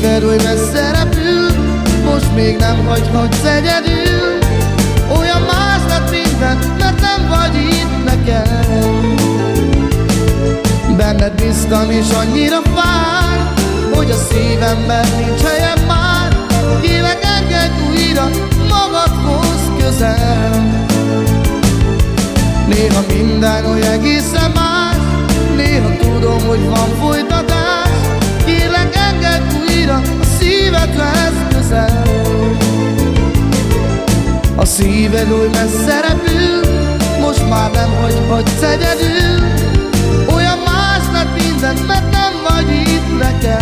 Szíved oly messze repül Most még nem hagyhatsz egyedül. Olyan más lett minden Mert nem vagy itt nekem. Benned bíztam és annyira fáj Hogy a szívemben nincs helyem már. Kélek engedj újra Magadhoz közel. Néha minden oly egészen már A szíved oly messze repül Most már nem hagyhatsz egyedül. Olyan más lett minden, mert nem vagy itt nekem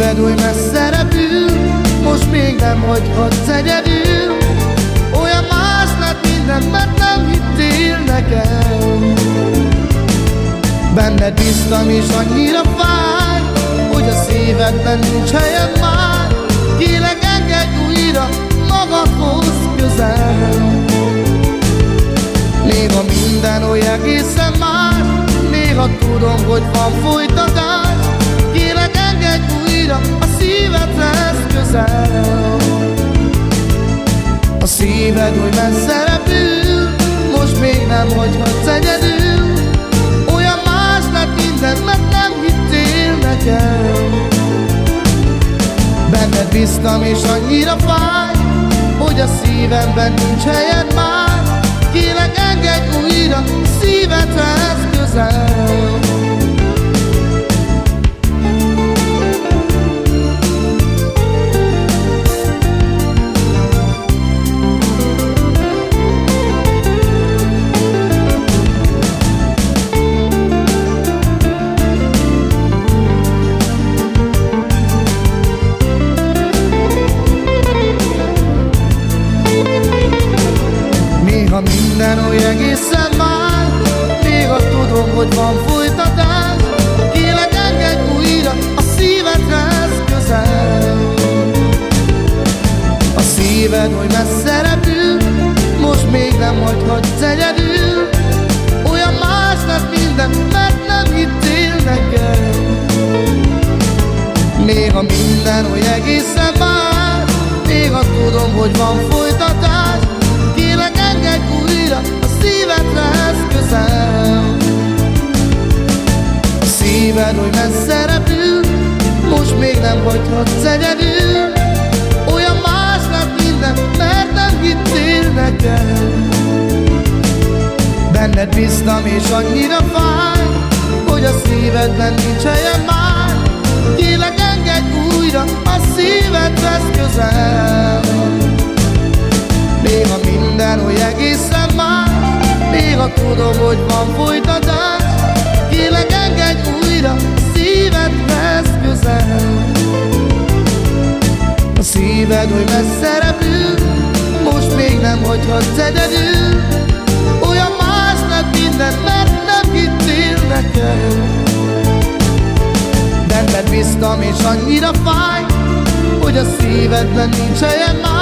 szíved oly messze repül Most még nem hagyhatsz egyedül. Olyan más lett minden, mert nem hittél nekem. Benned bíztam és annyira fáj Hogy a szívedben nincs helyen már. Kélek engedj újra magadhoz közel. Néha minden oly egészen más Néha tudom, hogy van folytatás újra a szívedhez közel. A szíved, hogy messze repül Most még nem hagyhatsz egyedül. Olyan más lett minden, mert nem hittél nekem. Benned bíztam és annyira fáj Hogy a szívemben nincs helyed már Minden oly egészen más Néha tudom, hogy van folytatás. Kélek engedj újra a szívedhez közel. A szíved, hogy messze repül Most még nem hagyhatsz egyedül. Olyan más lett minden, mert nem hittél nekem Néha minden oly egészen más Néha tudom, hogy van folytatás szíved oly messze repül Most még nem hagyhatsz egyedül. Olyan más lett minden, mert nem hittél nekem. Benned bíztam és annyira fáj Hogy a szívedben nincs helyen már. Kélek engedj újra a szívedhez közel. Néha minden oly egészen más Néha tudom, hogy van folytatás. Kélek engedj közel A szíved oly messze repül Most még nem hagyhatsz egyedül. Olyan más lett minden, mert nem hittél nekem. Benned bíztam és annyira fáj Hogy a szívedben nincs helyen már